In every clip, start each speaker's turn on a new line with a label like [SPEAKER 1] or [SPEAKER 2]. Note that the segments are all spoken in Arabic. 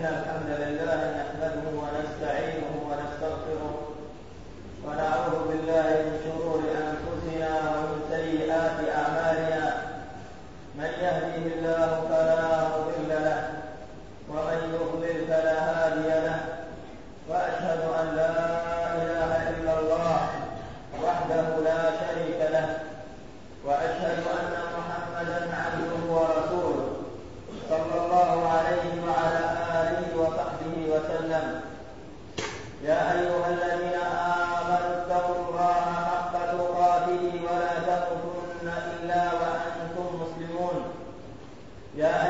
[SPEAKER 1] إن الحمد لله نحمده ونستعينه ونستغفره ونعوذ بالله من شرور أنفسنا ومن سيئات أعمالنا من يهده الله فلا مضل له ومن يضلل فلا هادي له وأشهد أن لا إله إلا الله وحده لا شريك له وأشهد أن محمدا عبده ورسوله صلى الله عليه وعلى آله وصحبه وسلم يا أيها الذين آمنوا اتقوا الله حق تقاته ولا تموتن إلا وأنتم مسلمون يا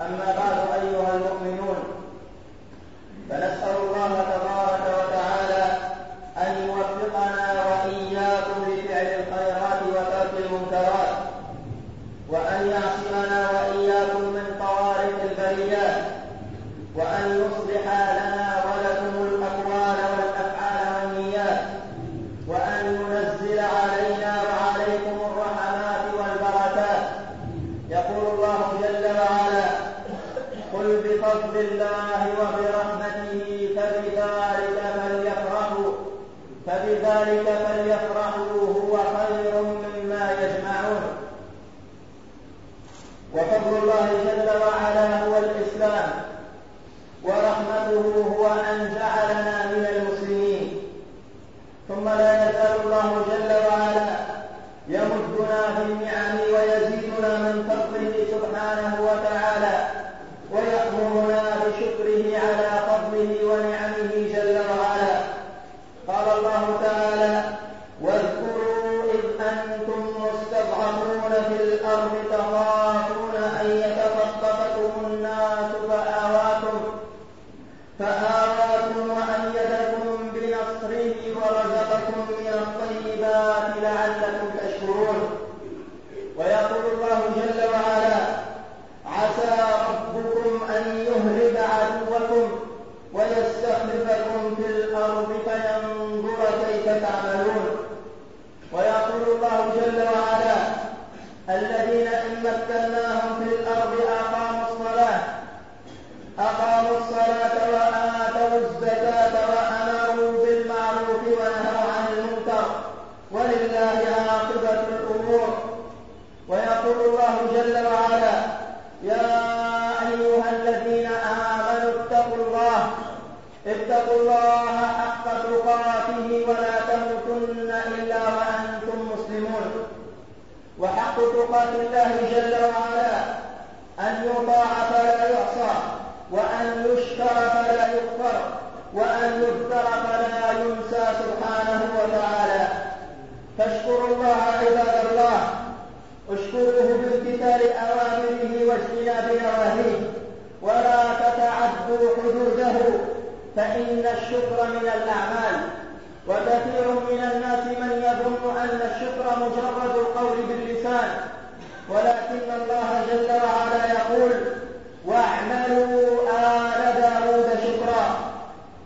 [SPEAKER 1] أما ثم لا يزال الله جل وعلا تعملون ويقول الله جل وعلا الذين إن مكناهم في الأرض أقاموا الصلاة. أقاموا الصلاة وآتوا الزكاة وأمروا بالمعروف ونهوا عن المنكر. ولله عاقبة الأمور. ويقول الله جل وعلا يا أيها الذين آمنوا اتقوا الله. اتقوا الله حق تقاته ولا تموتن إلا وأنتم مسلمون. وحق تقات الله جل وعلا فإن الشكر من الأعمال وكثير من الناس من يظن أن الشكر مجرد القول باللسان ولكن الله جل وعلا يقول واعملوا آل داود شكرا.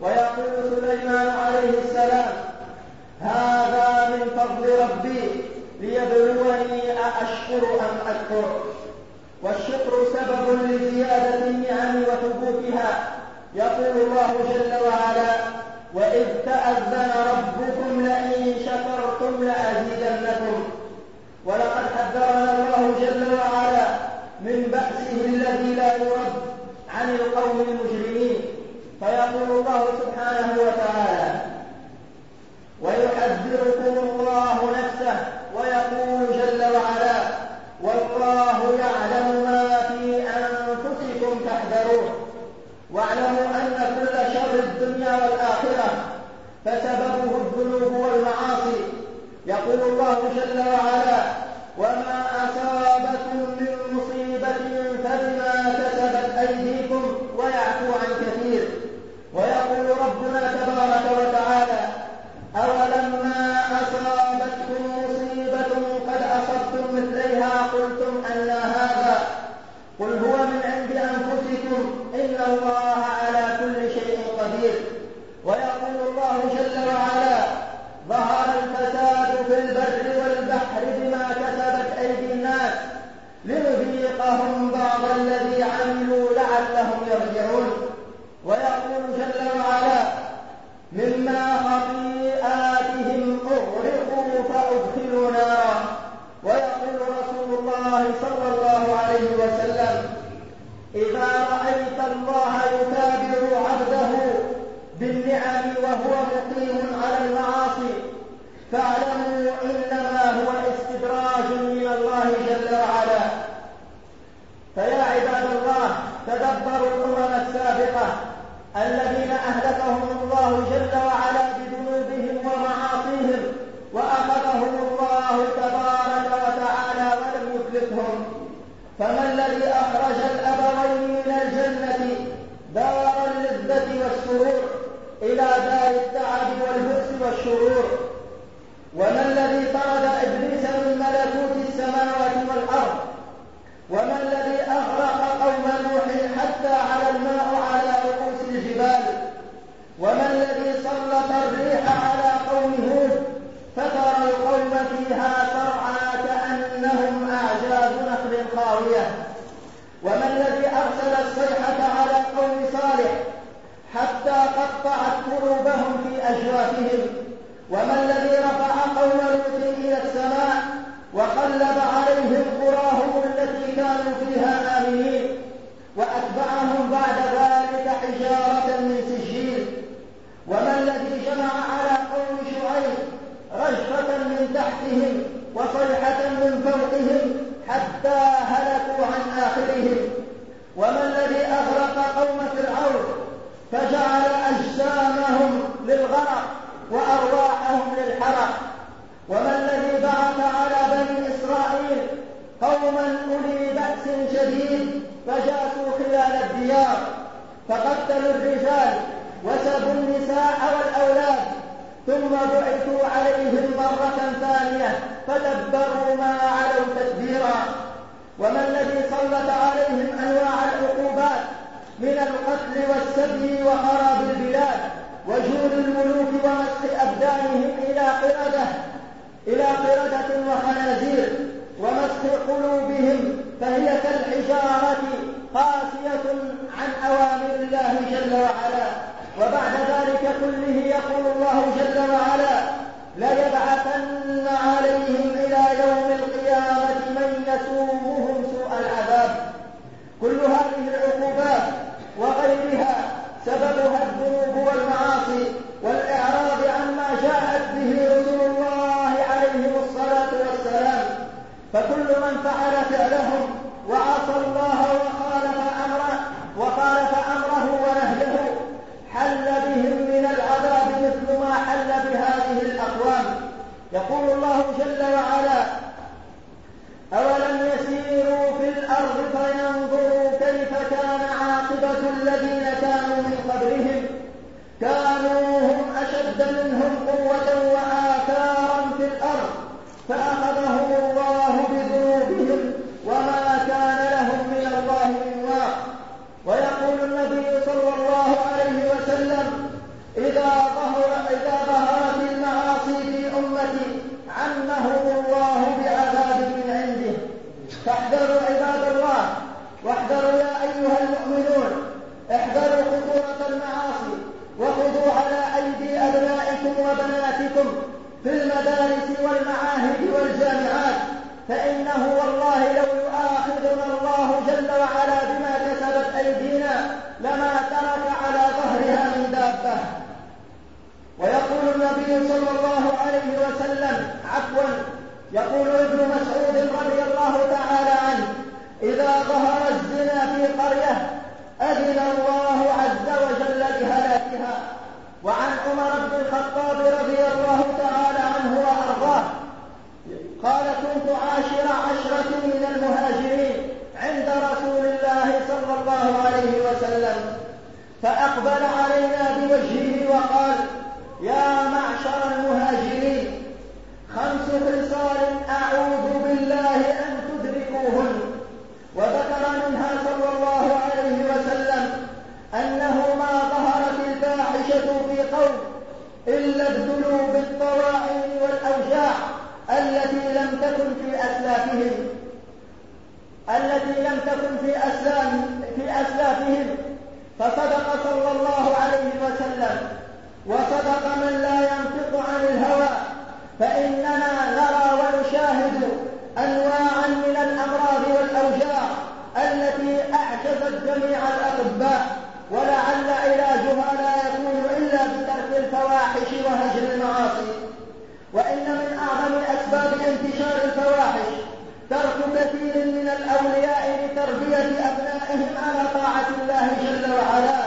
[SPEAKER 1] ويقول سليمان عليه السلام هذا من فضل ربي ليبلوني أأشكر أم أكفر. والشكر سبب لزيادة النعم وثبوتها يقول الله جل وعلا وإذ تأذن ربكم لئن شكرتم لأزيدنكم. ولقد حذرنا الله جل وعلا من بأسه الذي لا يرد عن القوم المجرمين. فيقول الله سبحانه وتعالى ويحذركم الله نفسه. ويقول جل وعلا والله يعلم والآخرة فسببه الذنوب والمعاصي. يقول الله جل وعلا وما أصابكم من مصيبة فبما كسبت أيديكم ويعفو عن كثير. ويقول ربنا تبارك وتعالى أولما أصابتكم مصيبة قد أصبتم مثليها قلتم أن هذا. قل هو من عند أنفسكم إن الله على كل شيء قدير ويقول الله جل وعلا ظهر الفساد في البر والبحر بما كسبت أيدي الناس لنذيقهم بعض الذي عملوا لعلهم يرجعون ويقول جل وعلا مما خطيئاتهم أغرقوا فأدخلوا نارا ويقول رسول الله صلى الله عليه وسلم إذا رأيت الله يتابع عبده بالنعم وهو مقيم على المعاصي فاعلموا إنما هو استدراج من الله جل وعلا فيا عباد الله تدبروا الأمم السابقة الذين أهلكهم الله جل وعلا بذنوبهم ومعاصيهم وأخذهم الله تبارك وتعالى ولم يفلتهم فما الذي أخرج الأبوين من الجنة دار اللذة والسرور إلى دار التعب والبؤس والشرور. وما الذي طرد إبليس من ملكوت السماوات والأرض؟ وما الذي أغرق قوم نوح حتى على الماء على رؤوس الجبال؟ وما الذي سلط الريح على قوم هود؟ فترى القوم فيها ترعى كأنهم أعجاز نخل خاوية. وما الذي أرسل الصيحة على قوم صالح حتى قطعت قلوبهم في أجوافهم وما الذي رفع قوم لوط إلى السماء وقلب عليهم قراهم التي كانوا فيها آمنين؟ وأتبعهم بعد ذلك حجارة من سجيل. وما الذي جمع على قوم شعيب رجفة من تحتهم وصيحة من فوقهم حتى هلكوا عن آخرهم وما الذي أغرق قوم فرعون فجعل أجسامهم للغرق وأرواحهم للحرق. وما الذي بعث على بني إسرائيل قوما أولي بأس شديد فجاسوا خلال الديار. فقتلوا الرجال وسبوا النساء والأولاد. ثم بعثوا عليهم مرة ثانية فدبروا ما علوا تدبيرا. وما الذي سلط عليهم أنواع العقوبات من القتل والسبي وخراب البلاد وجود الملوك ومسح أبدانهم إلى قردة إلى قردة وخنازير ومسح قلوبهم فهي كالحجارة قاسية عن أوامر الله جل وعلا. وبعد ذلك كله يقول الله جل وعلا ليبعثن عليهم إلى يوم القيامة من يسومهم سوء العذاب كل هذه العقوبات وغيرها سببها الذنوب والإعراض عما جاءت به رسل الله عليهم الصلاة والسلام. فكل من فعل فعلهم وعصى الله وخالف أمره وخالف أمره ونهيه حل بهم من العذاب مثل ما حل بهذه الأقوام. يقول الله جل وعلا أولم يسيروا في الأرض فينظروا كيف كان عاقبة الذين كانوا من قبلهم كانوا هم أشد منهم قوة وآثارا في الأرض. فأخذهم يقول ابن مسعود رضي الله تعالى عنه إذا ظهر الزنا في قرية أذن الله عز وجل بهلاكها وعن عمر بن الخطاب رضي الله تعالى عنه وأرضاه قال كنت عاشر عشرة من المهاجرين عند رسول الله صلى الله عليه وسلم فأقبل علينا بوجهه وقال يا معشر المهاجرين خمس خصال أعوذ بالله أن تدركوهن. وذكر منها صلى الله عليه وسلم أنه ما ظهرت الفاحشة في قوم إلا ابتلوا بالطواعين والأوجاع التي لم تكن في أسلافهم. التي لم تكن في أسلام في أسلافهم. فصدق صلى الله عليه وسلم. وصدق من لا ينطق عن الهوى. فإننا نرى ونشاهد أنواعا من الأمراض والأوجاع التي أعجزت جميع الأطباء ولعل علاجها لا يكون إلا بترك الفواحش وهجر المعاصي. وإن من أعظم أسباب انتشار الفواحش ترك كثير من الأولياء لتربية أبنائهم على طاعة الله جل وعلا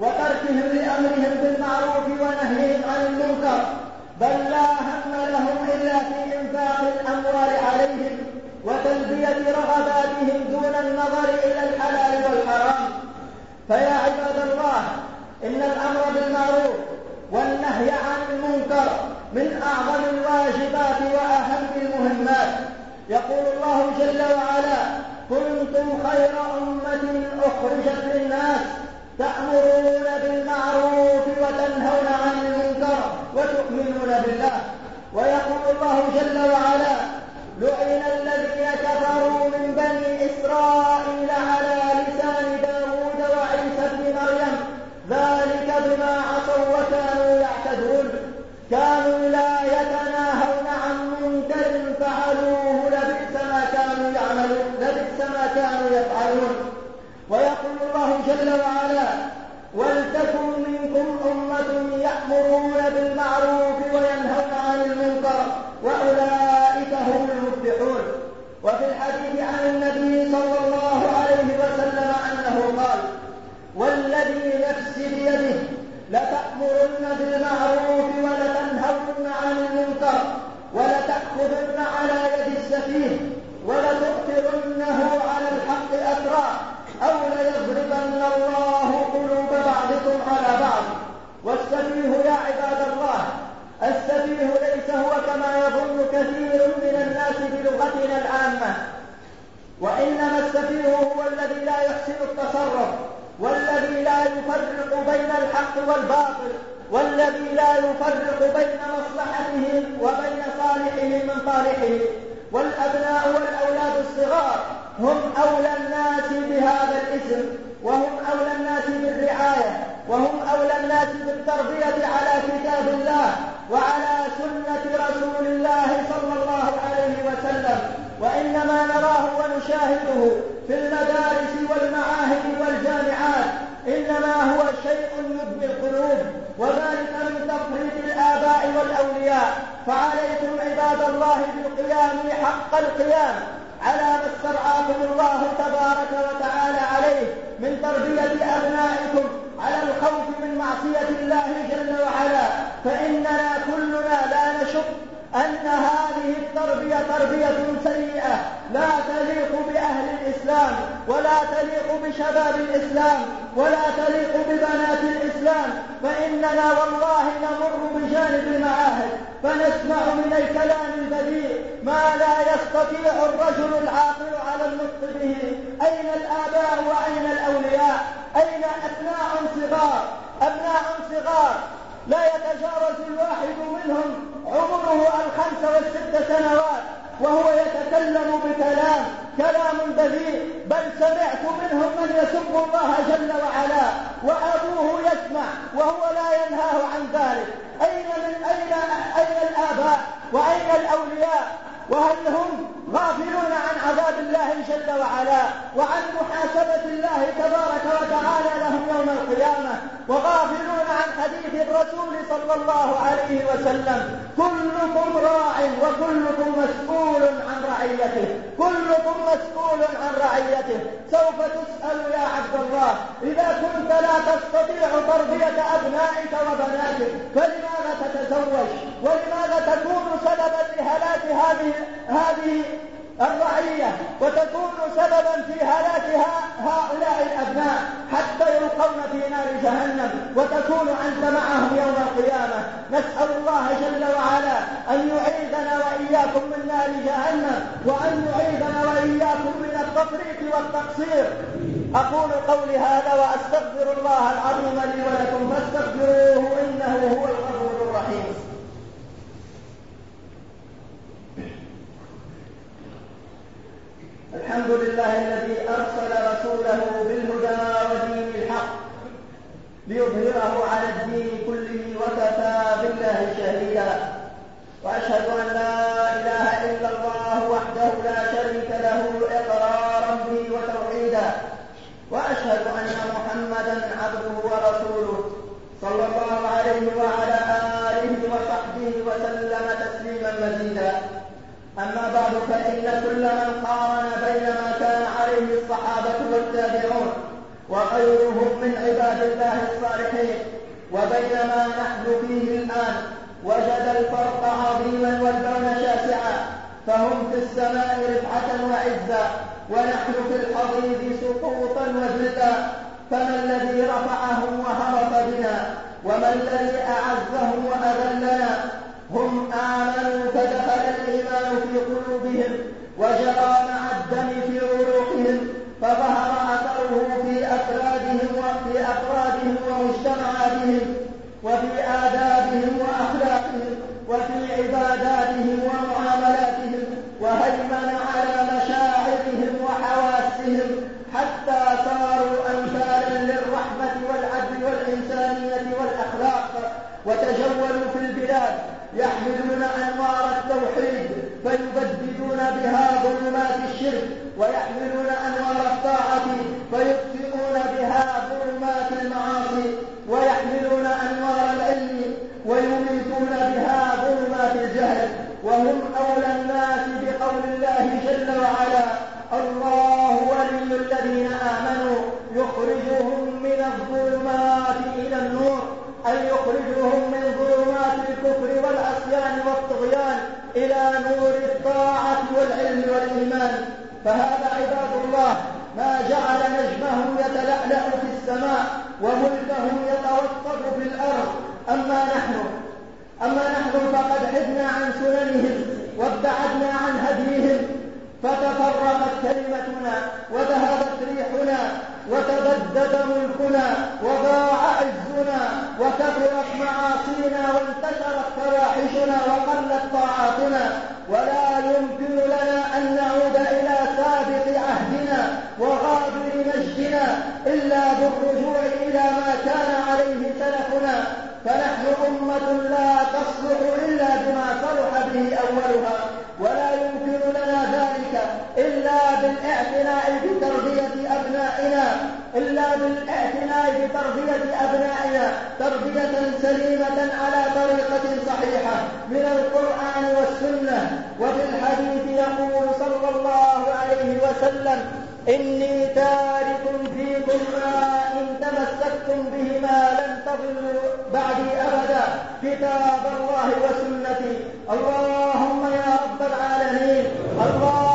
[SPEAKER 1] وتركهم لأمرهم بالمعروف ونهيهم عن المنكر. بل لا هم لهم إلا في إنفاق الأموال عليهم وتلبية رغباتهم دون النظر إلى الحلال والحرام. فيا عباد الله إن الأمر بالمعروف والنهي عن المنكر من أعظم الواجبات وأهم المهمات. يقول الله جل وعلا كنتم خير أمة أخرجت للناس تأمرون بالمعروف وتنهون عن وتؤمنون بالله ويقول الله جل وعلا لعن الذين كفروا من بني إسرائيل على لسان داود وعيسى بن مريم ذلك بما عصوا وكانوا يعتدون. كانوا لا يتناهون عن منكر فعلوه لبئس ما كانوا يعملون لبئس ما كانوا يفعلون. ويقول الله جل وعلا وفي الحديث عن النبي وإنما السفيه هو الذي لا يحسن التصرف والذي لا يفرق بين الحق والباطل والذي لا يفرق بين مصلحته وبين صالحه من صالحه. والأبناء والأولاد الصغار هم أولى الناس بهذا الاسم وهم أولى الناس بالرعاية وهم أولى الناس بالتربية على كتاب الله وعلى سنة رسول الله صلى الله عليه وسلم. وإنما نراه ونشاهده في المدارس والمعاهد والجامعات. إنما هو شيء يدمي القلوب وذلك من تفريط الآباء والأولياء. فعليكم عباد الله بالقيام حق القيام على ما استرعاكم الله تبارك وتعالى عليه من تربية أبنائكم على الخوف من معصية الله جل وعلا. فإننا كلنا لا نشك أن هذه التربية تربية سيئة. لا تليق بأهل الإسلام ولا تليق بشباب الإسلام ولا تليق ببنات الإسلام. فإننا والله نمر بجانب المعاهد. فنسمع من الكلام البذيء ما لا يستطيع الرجل العاقل على النطق به. أين الآباء وأين الأولياء؟ أين أبناء صغار؟ أبناء صغار. لا يتجاوز الواحد منهم. عمره الخمس والست سنوات وهو يتكلم بكلام كلام بذيء بل سمعت منهم من يسب الله جل وعلا وأبوه يسمع وهو لا ينهاه عن ذلك. أين من اين أين الآباء؟ وأين الأولياء؟ وهل هم غافلون عن عذاب الله جل وعلا وعن محاسبة الله تبارك وتعالى لهم يوم القيامة؟ وغافلون عن حديث الرسول صلى الله عليه وسلم. كلكم راع وكلكم مسؤول عن رعيته. كلكم مسؤول عن رعيته. سوف تسأل يا عبد الله إذا كنت لا تستطيع تربية أبنائك وبناتك فلماذا تتزوج؟ ولماذا تكون سببا لهلاك هذه هذه الرعية؟ وتكون سببا في هلاك هؤلاء الأبناء حتى يلقون في نار جهنم وتكون أنت معهم يوم القيامة. نسأل الله جل وعلا أن يعيذنا وإياكم من نار جهنم وأن يعيذنا وإياكم من التفريط والتقصير. أقول قولي هذا وأستغفر الله العظيم لي ولكم فاستغفروه إنه هو الغفور الرحيم. الحمد لله الذي أرسل رسوله ليظهره على الدين كله وكفى بالله شهيدا. وأشهد أن لا إله إلا الله وحده لا شريك له إقرارا به وتوحيدا. وأشهد أن محمدا عبده ورسوله صلى الله عليه وعلى آله وصحبه وسلم تسليما مزيدا. أما بعد فإن كل من قارن وغيرهم من عباد الله الصالحين. وبين ما نحن فيه الآن وجد الفرق عظيما والبون شاسعا فهم في السماء رفعة وعزا ونحن في الحضيض سقوطا وذلا فما الذي رفعهم وهرب بنا؟ وما الذي أعزهم وأذلنا؟ هم آمنوا فدخل الإيمان في قلوبهم وجرى مع الدم في عروقهم يحملون أنوار التوحيد فيبددون بها ظلمات الشرك ويحملون أنوار الطاعة فيطفئون بها ظلمات المعاصي ويحملون أنوار العلم ويميتون بها ظلمات الجهل وهم أولى الناس بقول الله جل وعلا الله ولي الذين آمنوا يخرجهم من الظلمات إلى النور أن يخرجهم من ظلمات الكفر والعصيان والطغيان إلى نور الطاعة والعلم والإيمان فهذا عباد الله ما جعل نجمهم يتلألأ في السماء وملكهم يتوسط في الأرض أما نحن أما نحن فقد حدنا عن سننهم وابتعدنا عن هديهم فتفرقت كلمتنا وذهبت ريحنا وتبدد ملكنا وضاع عزنا وكثرت معاصينا وانتشرت فواحشنا وقلت طاعاتنا ولا يمكن لنا أن نعود إلى سابق عهدنا وغابر مجدنا إلا بالرجوع إلى ما كان عليه سلفنا. فنحن أمة لا تصلح إلا بما صلح به أولها. ولا يمكن لنا ذلك إلا بالإعتناء بتربية أبنائنا إلا بالإعتناء بتربية أبنائنا تربية سليمة على طريقة صحيحة من القرآن والسنة. وفي الحديث يقول صلى الله عليه وسلم إني تارك فيكم ما إن تمسكتم بهما لن تضلوا بعدي أبدا. كتاب الله وسنتي. اللهم يا رب العالمين. اللهم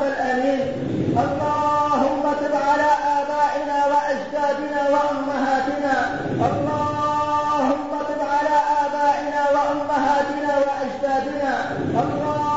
[SPEAKER 1] المصطفى الأمين اللهم تب على آبائنا وأجدادنا وأمهاتنا اللهم تب على آبائنا وأمهاتنا وأجدادنا اللهم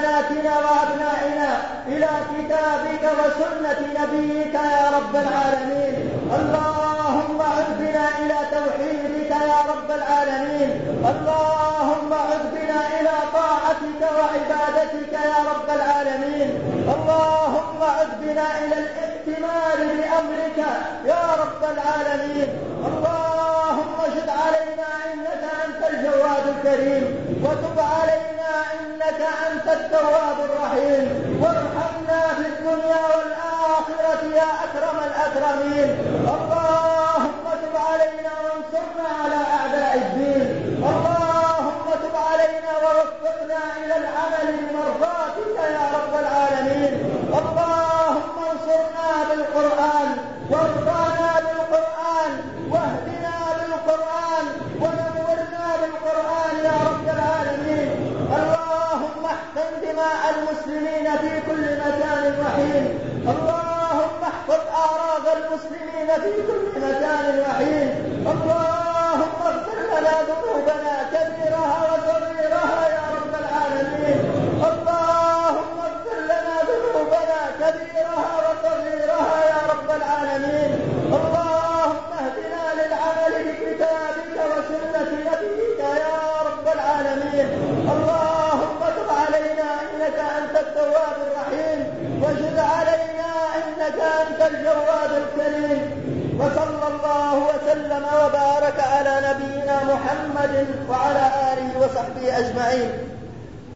[SPEAKER 1] رد بناتنا وأبنائنا إلى كتابك وسنة نبيك يا رب العالمين. اللهم اللهم عد بنا إلى توحيدك يا رب العالمين. اللهم عد بنا إلى طاعتك وعبادتك يا رب العالمين. اللهم عد بنا إلى الائتمار بأمرك يا رب العالمين. اللهم شد علينا إنك أنت الجواد الكريم. وتب علينا التواب الرحيم. وارحمنا في الدنيا والآخرة يا أكرم الأكرمين. اللهم تب علينا وانصرنا على أعداء الدين. اللهم تب علينا ووفقنا إلى العمل بمرضاتك يا رب العالمين. اللهم انصرنا بالقرآن المسلمين في كل مكان وحين اللهم احفظ أعراض المسلمين في كل مكان وحين اللهم اغفر لنا ذنوبنا كبيرها وصغيرها أنت الجواد الكريم. وصلى الله وسلم وبارك على نبينا محمد وعلى آله وصحبه أجمعين.